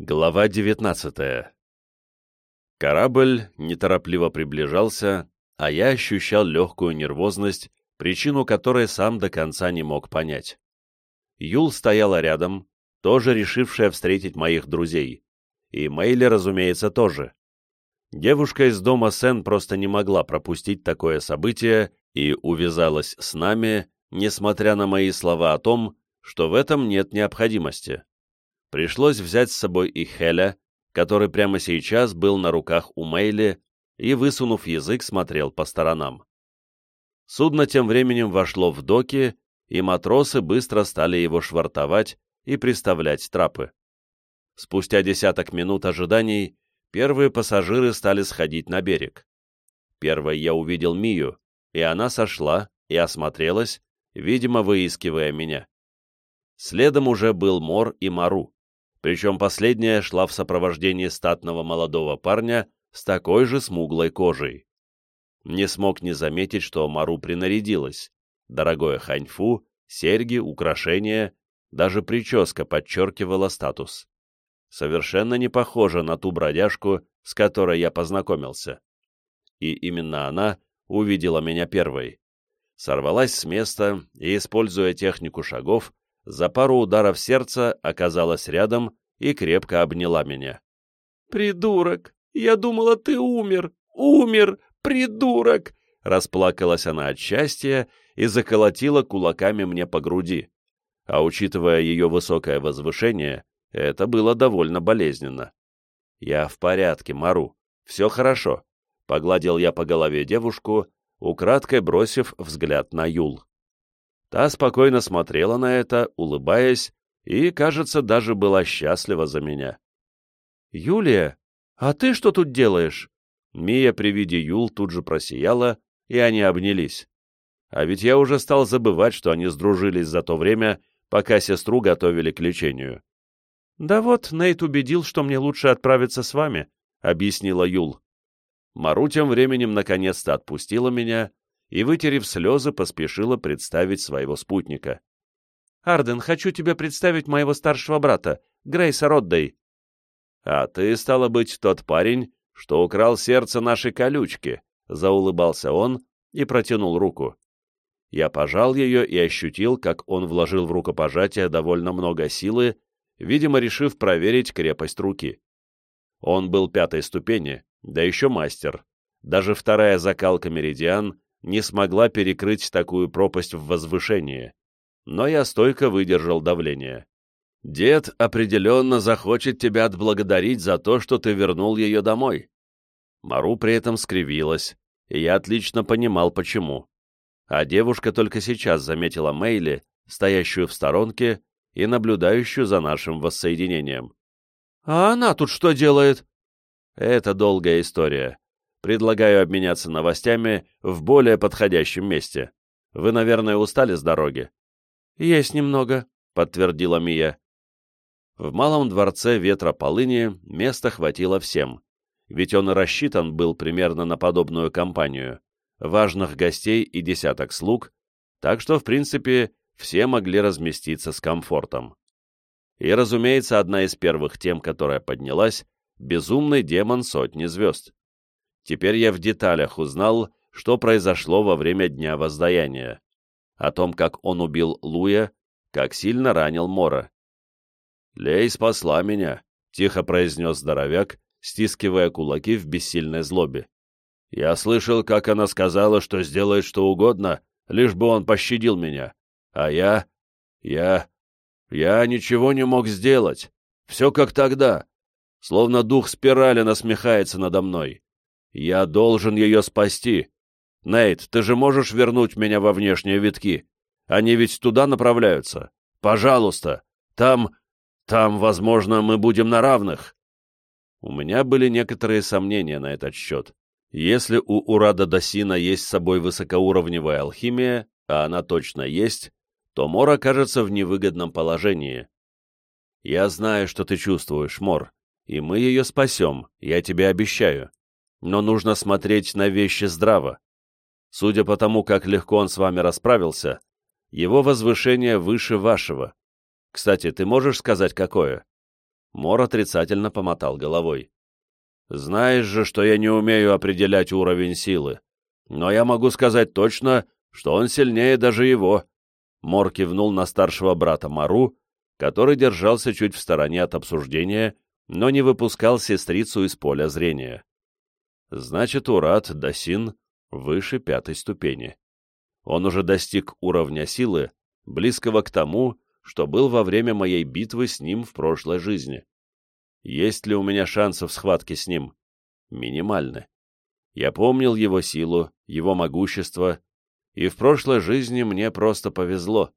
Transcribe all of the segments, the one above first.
Глава 19 Корабль неторопливо приближался, а я ощущал легкую нервозность, причину которой сам до конца не мог понять. Юл стояла рядом, тоже решившая встретить моих друзей, и Мейли, разумеется, тоже. Девушка из дома Сен просто не могла пропустить такое событие и увязалась с нами, несмотря на мои слова о том, что в этом нет необходимости. Пришлось взять с собой и Хеля, который прямо сейчас был на руках у Мейли и, высунув язык, смотрел по сторонам. Судно тем временем вошло в доки, и матросы быстро стали его швартовать и приставлять трапы. Спустя десяток минут ожиданий первые пассажиры стали сходить на берег. Первой я увидел Мию, и она сошла и осмотрелась, видимо, выискивая меня. Следом уже был Мор и Мару, причем последняя шла в сопровождении статного молодого парня с такой же смуглой кожей. Не смог не заметить, что Мару принарядилась. Дорогое ханьфу, серьги, украшения, даже прическа подчеркивала статус совершенно не похожа на ту бродяжку, с которой я познакомился. И именно она увидела меня первой. Сорвалась с места и, используя технику шагов, за пару ударов сердца оказалась рядом и крепко обняла меня. «Придурок! Я думала, ты умер! Умер! Придурок!» Расплакалась она от счастья и заколотила кулаками мне по груди. А учитывая ее высокое возвышение, это было довольно болезненно. «Я в порядке, Мару. Все хорошо», — погладил я по голове девушку, украдкой бросив взгляд на Юл. Та спокойно смотрела на это, улыбаясь, и, кажется, даже была счастлива за меня. «Юлия, а ты что тут делаешь?» Мия при виде Юл тут же просияла, и они обнялись. А ведь я уже стал забывать, что они сдружились за то время, пока сестру готовили к лечению. «Да вот, Нейт убедил, что мне лучше отправиться с вами», — объяснила Юл. Мару тем временем наконец-то отпустила меня и, вытерев слезы, поспешила представить своего спутника. «Арден, хочу тебе представить моего старшего брата, Грейса Роддей». «А ты, стало быть, тот парень, что украл сердце нашей колючки», — заулыбался он и протянул руку. Я пожал ее и ощутил, как он вложил в рукопожатие довольно много силы, видимо, решив проверить крепость руки. Он был пятой ступени, да еще мастер. Даже вторая закалка «Меридиан» не смогла перекрыть такую пропасть в возвышении. Но я стойко выдержал давление. «Дед определенно захочет тебя отблагодарить за то, что ты вернул ее домой». Мару при этом скривилась, и я отлично понимал, почему. А девушка только сейчас заметила Мейли, стоящую в сторонке и наблюдающую за нашим воссоединением. «А она тут что делает?» «Это долгая история. Предлагаю обменяться новостями в более подходящем месте. Вы, наверное, устали с дороги?» «Есть немного», — подтвердила Мия. В малом дворце ветра полыни места хватило всем, ведь он и рассчитан был примерно на подобную компанию, важных гостей и десяток слуг, так что, в принципе, все могли разместиться с комфортом. И, разумеется, одна из первых тем, которая поднялась, безумный демон сотни звезд. Теперь я в деталях узнал, что произошло во время Дня Воздаяния, о том, как он убил Луя, как сильно ранил Мора. «Лей спасла меня», — тихо произнес здоровяк, стискивая кулаки в бессильной злобе. «Я слышал, как она сказала, что сделает что угодно, лишь бы он пощадил меня. А я... я... я ничего не мог сделать. Все как тогда. Словно дух спирали насмехается надо мной. Я должен ее спасти. Нейт, ты же можешь вернуть меня во внешние витки? Они ведь туда направляются. Пожалуйста. Там... там, возможно, мы будем на равных. У меня были некоторые сомнения на этот счет. Если у Урада Досина есть с собой высокоуровневая алхимия, а она точно есть, то Мор окажется в невыгодном положении. Я знаю, что ты чувствуешь, Мор, и мы ее спасем, я тебе обещаю. Но нужно смотреть на вещи здраво. Судя по тому, как легко он с вами расправился, его возвышение выше вашего. Кстати, ты можешь сказать, какое?» Мор отрицательно помотал головой. «Знаешь же, что я не умею определять уровень силы. Но я могу сказать точно, что он сильнее даже его». Мор кивнул на старшего брата Мару, который держался чуть в стороне от обсуждения, но не выпускал сестрицу из поля зрения. Значит, Урат Дасин выше пятой ступени. Он уже достиг уровня силы, близкого к тому, что был во время моей битвы с ним в прошлой жизни. Есть ли у меня шансы в схватке с ним? Минимальны. Я помнил его силу, его могущество, и в прошлой жизни мне просто повезло.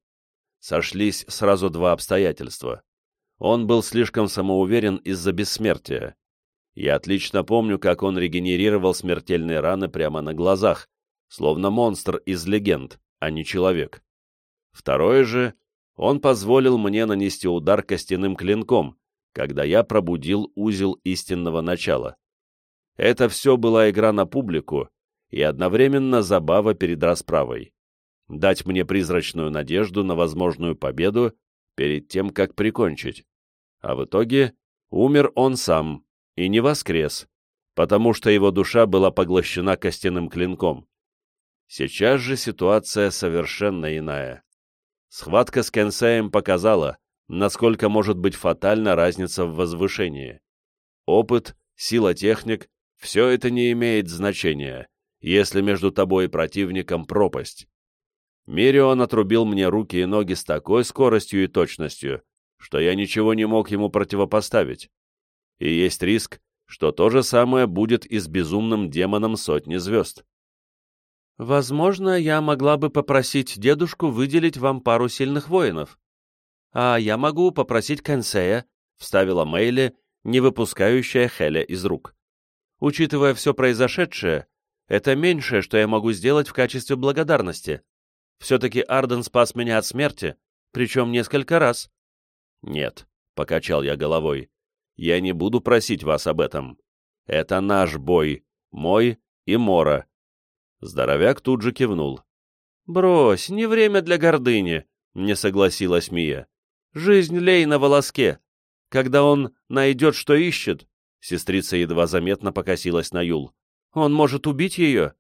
Сошлись сразу два обстоятельства. Он был слишком самоуверен из-за бессмертия. Я отлично помню, как он регенерировал смертельные раны прямо на глазах, словно монстр из легенд, а не человек. Второе же, он позволил мне нанести удар костяным клинком, когда я пробудил узел истинного начала. Это все была игра на публику и одновременно забава перед расправой. Дать мне призрачную надежду на возможную победу перед тем, как прикончить. А в итоге умер он сам и не воскрес, потому что его душа была поглощена костяным клинком. Сейчас же ситуация совершенно иная. Схватка с Кенсеем показала, насколько может быть фатальна разница в возвышении. Опыт, сила техник — все это не имеет значения, если между тобой и противником пропасть. Мирион отрубил мне руки и ноги с такой скоростью и точностью, что я ничего не мог ему противопоставить. И есть риск, что то же самое будет и с безумным демоном сотни звезд. Возможно, я могла бы попросить дедушку выделить вам пару сильных воинов. А я могу попросить Кенсея, — вставила Мейли, не выпускающая Хеля из рук. Учитывая все произошедшее, это меньшее, что я могу сделать в качестве благодарности. Все-таки Арден спас меня от смерти, причем несколько раз. Нет, — покачал я головой, — я не буду просить вас об этом. Это наш бой, мой и Мора, Здоровяк тут же кивнул. «Брось, не время для гордыни», — не согласилась Мия. «Жизнь Лей на волоске. Когда он найдет, что ищет...» Сестрица едва заметно покосилась на Юл. «Он может убить ее?»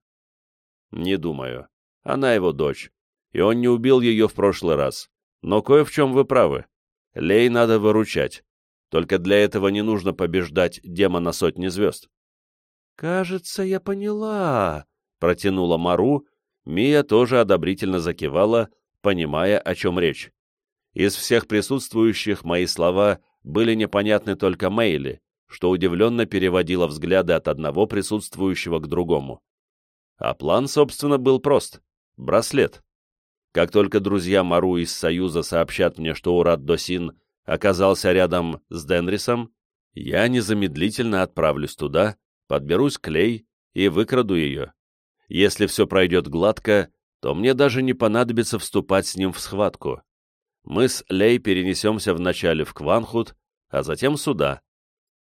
«Не думаю. Она его дочь. И он не убил ее в прошлый раз. Но кое в чем вы правы. Лей надо выручать. Только для этого не нужно побеждать демона сотни звезд». «Кажется, я поняла», протянула Мару, Мия тоже одобрительно закивала, понимая, о чем речь. Из всех присутствующих мои слова были непонятны только Мейли, что удивленно переводила взгляды от одного присутствующего к другому. А план, собственно, был прост — браслет. Как только друзья Мару из Союза сообщат мне, что Урат Досин оказался рядом с Денрисом, я незамедлительно отправлюсь туда, подберусь к Лей и выкраду ее. Если все пройдет гладко, то мне даже не понадобится вступать с ним в схватку. Мы с Лей перенесемся вначале в Кванхут, а затем сюда.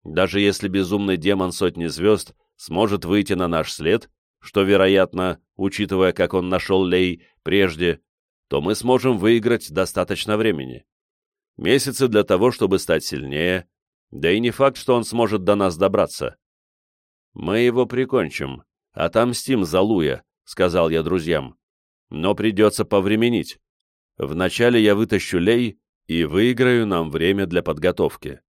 Даже если безумный демон сотни звезд сможет выйти на наш след, что, вероятно, учитывая, как он нашел Лей прежде, то мы сможем выиграть достаточно времени. Месяцы для того, чтобы стать сильнее, да и не факт, что он сможет до нас добраться. Мы его прикончим, «Отомстим за Луя», — сказал я друзьям. «Но придется повременить. Вначале я вытащу Лей и выиграю нам время для подготовки».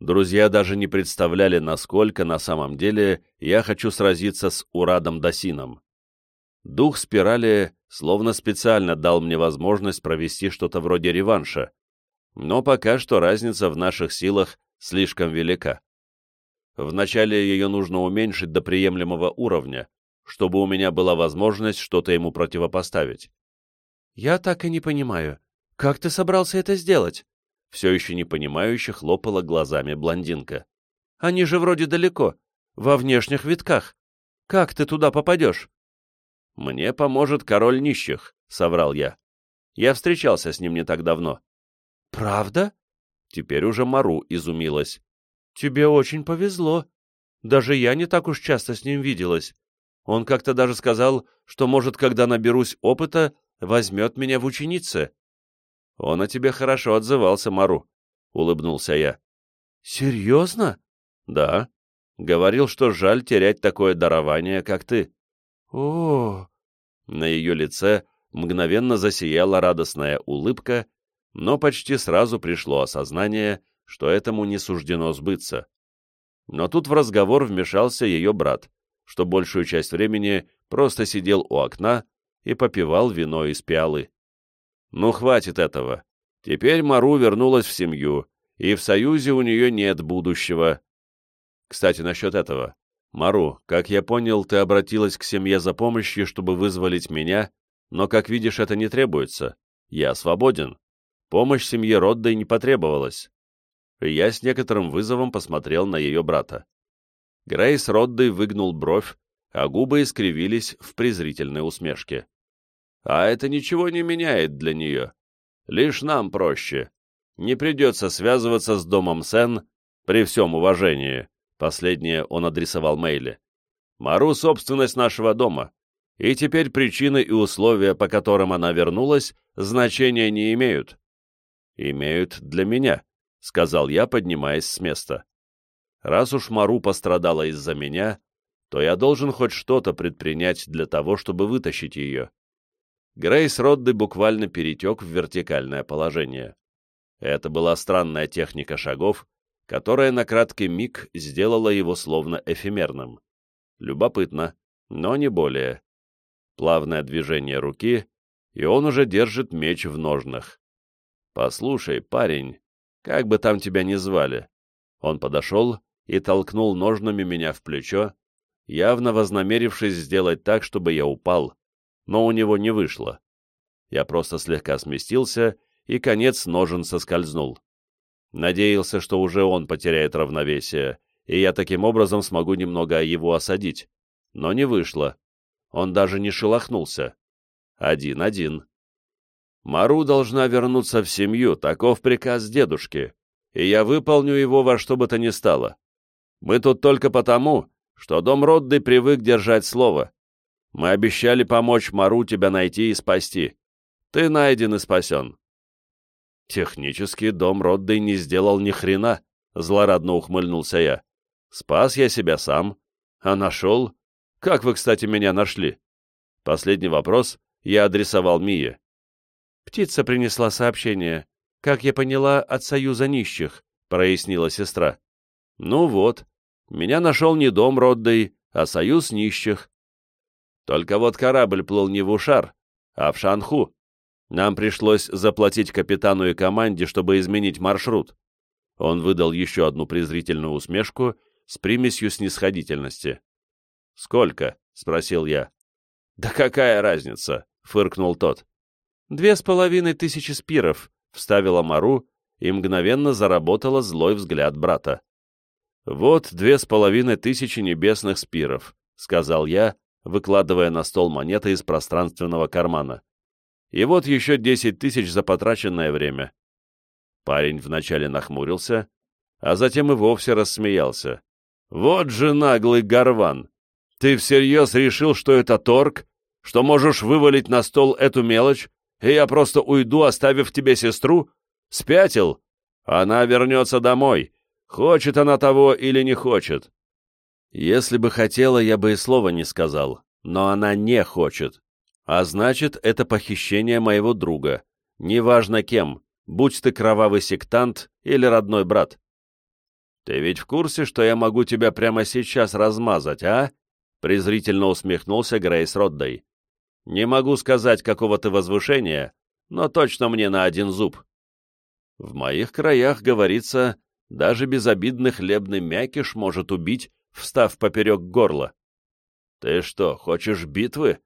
Друзья даже не представляли, насколько на самом деле я хочу сразиться с Урадом Досином. Дух спирали словно специально дал мне возможность провести что-то вроде реванша, но пока что разница в наших силах слишком велика. Вначале ее нужно уменьшить до приемлемого уровня, чтобы у меня была возможность что-то ему противопоставить. «Я так и не понимаю, как ты собрался это сделать?» Все еще непонимающе хлопала глазами блондинка. «Они же вроде далеко, во внешних витках. Как ты туда попадешь?» «Мне поможет король нищих», — соврал я. Я встречался с ним не так давно. «Правда?» Теперь уже Мару изумилась. «Тебе очень повезло. Даже я не так уж часто с ним виделась. Он как-то даже сказал, что, может, когда наберусь опыта, возьмет меня в ученицы». «Он о тебе хорошо отзывался, Мару», — улыбнулся я. Серьезно? Да. Говорил, что жаль терять такое дарование, как ты. О, На ее лице мгновенно засияла радостная улыбка, но почти сразу пришло осознание, что этому не суждено сбыться. Но тут в разговор вмешался ее брат, что большую часть времени просто сидел у окна и попивал вино из пиалы. Ну, хватит этого. Теперь Мару вернулась в семью, и в союзе у нее нет будущего. Кстати, насчет этого. Мару, как я понял, ты обратилась к семье за помощью, чтобы вызволить меня, но, как видишь, это не требуется. Я свободен. Помощь семье Роддой не потребовалась. Я с некоторым вызовом посмотрел на ее брата. Грейс Роддой выгнул бровь, а губы искривились в презрительной усмешке. А это ничего не меняет для нее. Лишь нам проще. Не придется связываться с домом Сен при всем уважении. Последнее он адресовал Мейли. Мару — собственность нашего дома, и теперь причины и условия, по которым она вернулась, значения не имеют. Имеют для меня, — сказал я, поднимаясь с места. Раз уж Мару пострадала из-за меня, то я должен хоть что-то предпринять для того, чтобы вытащить ее. Грейс Родды буквально перетек в вертикальное положение. Это была странная техника шагов, которая на краткий миг сделала его словно эфемерным. Любопытно, но не более. Плавное движение руки, и он уже держит меч в ножнах. «Послушай, парень, как бы там тебя ни звали». Он подошел и толкнул ножнами меня в плечо, явно вознамерившись сделать так, чтобы я упал, но у него не вышло. Я просто слегка сместился, и конец ножен соскользнул. Надеялся, что уже он потеряет равновесие, и я таким образом смогу немного его осадить. Но не вышло. Он даже не шелохнулся. Один-один. Мару должна вернуться в семью, таков приказ дедушки, и я выполню его во что бы то ни стало. Мы тут только потому, что дом Родды привык держать слово. Мы обещали помочь Мару тебя найти и спасти. Ты найден и спасен. Технически дом Родды не сделал ни хрена, злорадно ухмыльнулся я. Спас я себя сам. А нашел? Как вы, кстати, меня нашли? Последний вопрос я адресовал Мие. Птица принесла сообщение. Как я поняла, от союза нищих, прояснила сестра. Ну вот, меня нашел не дом Роддой, а союз нищих. Только вот корабль плыл не в Ушар, а в Шанху. Нам пришлось заплатить капитану и команде, чтобы изменить маршрут. Он выдал еще одну презрительную усмешку с примесью снисходительности. «Сколько?» — спросил я. «Да какая разница?» — фыркнул тот. «Две с половиной тысячи спиров», — вставила Мару, и мгновенно заработала злой взгляд брата. «Вот две с половиной тысячи небесных спиров», — сказал я, выкладывая на стол монеты из пространственного кармана. «И вот еще десять тысяч за потраченное время». Парень вначале нахмурился, а затем и вовсе рассмеялся. «Вот же наглый горван! Ты всерьез решил, что это торг? Что можешь вывалить на стол эту мелочь, и я просто уйду, оставив тебе сестру? Спятил? Она вернется домой. Хочет она того или не хочет. Если бы хотела, я бы и слова не сказал, но она не хочет. А значит, это похищение моего друга. Неважно кем, будь ты кровавый сектант или родной брат. Ты ведь в курсе, что я могу тебя прямо сейчас размазать, а? Презрительно усмехнулся Грейс Роддой. Не могу сказать, какого ты возвышения, но точно мне на один зуб. В моих краях, говорится, даже безобидный хлебный мякиш может убить встав поперек горла. «Ты что, хочешь битвы?»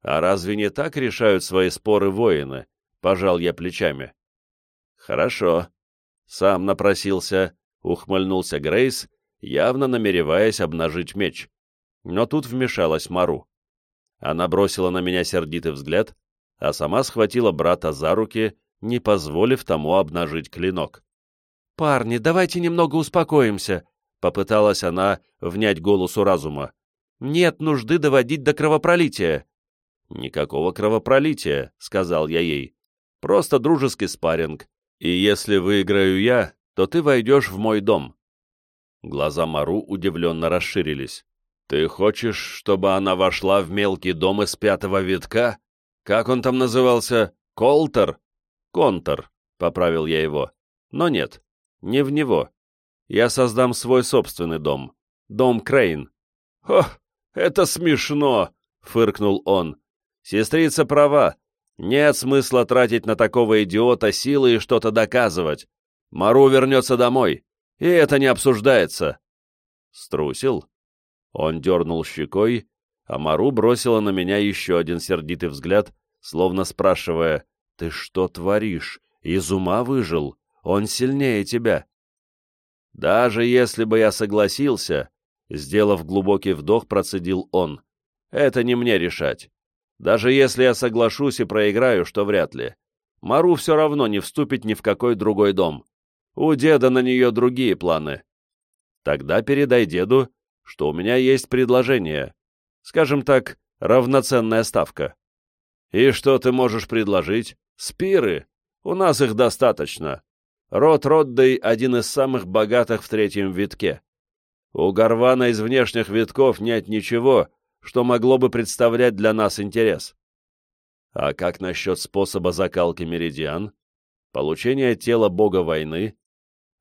«А разве не так решают свои споры воины?» — пожал я плечами. «Хорошо. Сам напросился», — ухмыльнулся Грейс, явно намереваясь обнажить меч. Но тут вмешалась Мару. Она бросила на меня сердитый взгляд, а сама схватила брата за руки, не позволив тому обнажить клинок. «Парни, давайте немного успокоимся», Попыталась она внять голосу разума. «Нет нужды доводить до кровопролития». «Никакого кровопролития», — сказал я ей. «Просто дружеский спарринг. И если выиграю я, то ты войдешь в мой дом». Глаза Мару удивленно расширились. «Ты хочешь, чтобы она вошла в мелкий дом из пятого витка? Как он там назывался? Колтер?» «Контор», — поправил я его. «Но нет, не в него. Я создам свой собственный дом. Дом Крейн». «Ох, это смешно!» — фыркнул он. «Сестрица права. Нет смысла тратить на такого идиота силы и что-то доказывать. Мару вернется домой, и это не обсуждается». «Струсил?» Он дернул щекой, а Мару бросила на меня еще один сердитый взгляд, словно спрашивая, «Ты что творишь? Из ума выжил? Он сильнее тебя». «Даже если бы я согласился», — сделав глубокий вдох, процедил он, «это не мне решать. Даже если я соглашусь и проиграю, что вряд ли. Мару все равно не вступит ни в какой другой дом. У деда на нее другие планы. Тогда передай деду, что у меня есть предложение. Скажем так, равноценная ставка. И что ты можешь предложить? Спиры. У нас их достаточно. Род Роддей один из самых богатых в третьем витке. У Гарвана из внешних витков нет ничего, что могло бы представлять для нас интерес. А как насчет способа закалки меридиан? Получение тела бога войны?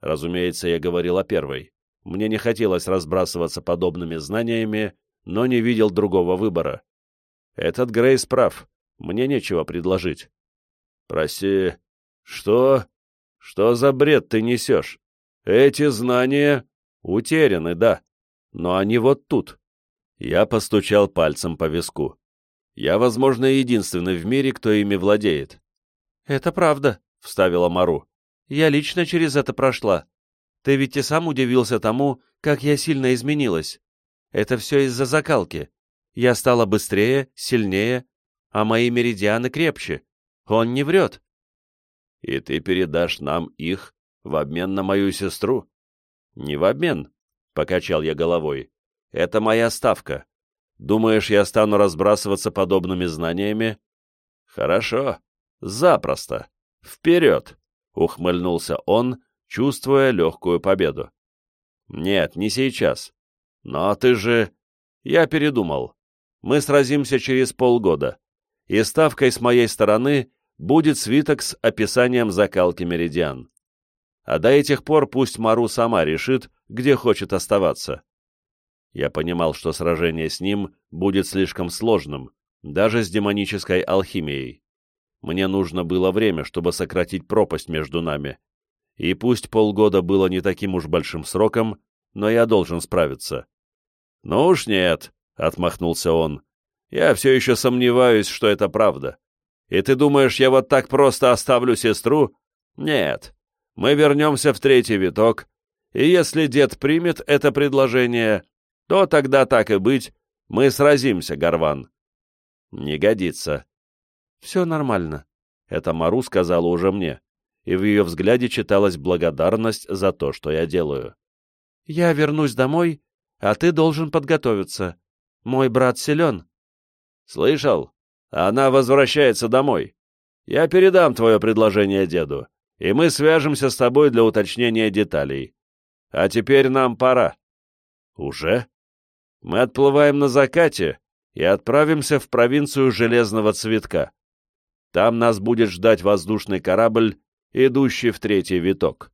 Разумеется, я говорил о первой. Мне не хотелось разбрасываться подобными знаниями, но не видел другого выбора. Этот Грейс прав, мне нечего предложить. Прости, что? Что за бред ты несешь? Эти знания утеряны, да, но они вот тут. Я постучал пальцем по виску. Я, возможно, единственный в мире, кто ими владеет. «Это правда», — вставила Мару. «Я лично через это прошла. Ты ведь и сам удивился тому, как я сильно изменилась. Это все из-за закалки. Я стала быстрее, сильнее, а мои меридианы крепче. Он не врет». «И ты передашь нам их в обмен на мою сестру?» «Не в обмен», — покачал я головой. Это моя ставка. Думаешь, я стану разбрасываться подобными знаниями? Хорошо. Запросто. Вперед! Ухмыльнулся он, чувствуя легкую победу. Нет, не сейчас. Но ты же... Я передумал. Мы сразимся через полгода. И ставкой с моей стороны будет свиток с описанием закалки меридиан. А до этих пор пусть Мару сама решит, где хочет оставаться. Я понимал, что сражение с ним будет слишком сложным, даже с демонической алхимией. Мне нужно было время, чтобы сократить пропасть между нами. И пусть полгода было не таким уж большим сроком, но я должен справиться. «Ну уж нет», — отмахнулся он. «Я все еще сомневаюсь, что это правда. И ты думаешь, я вот так просто оставлю сестру? Нет. Мы вернемся в третий виток, и если дед примет это предложение, то тогда так и быть, мы сразимся, Горван. Не годится. Все нормально. Это Мару сказала уже мне, и в ее взгляде читалась благодарность за то, что я делаю. Я вернусь домой, а ты должен подготовиться. Мой брат силен. Слышал? Она возвращается домой. Я передам твое предложение деду, и мы свяжемся с тобой для уточнения деталей. А теперь нам пора. Уже? Мы отплываем на закате и отправимся в провинцию Железного Цветка. Там нас будет ждать воздушный корабль, идущий в третий виток.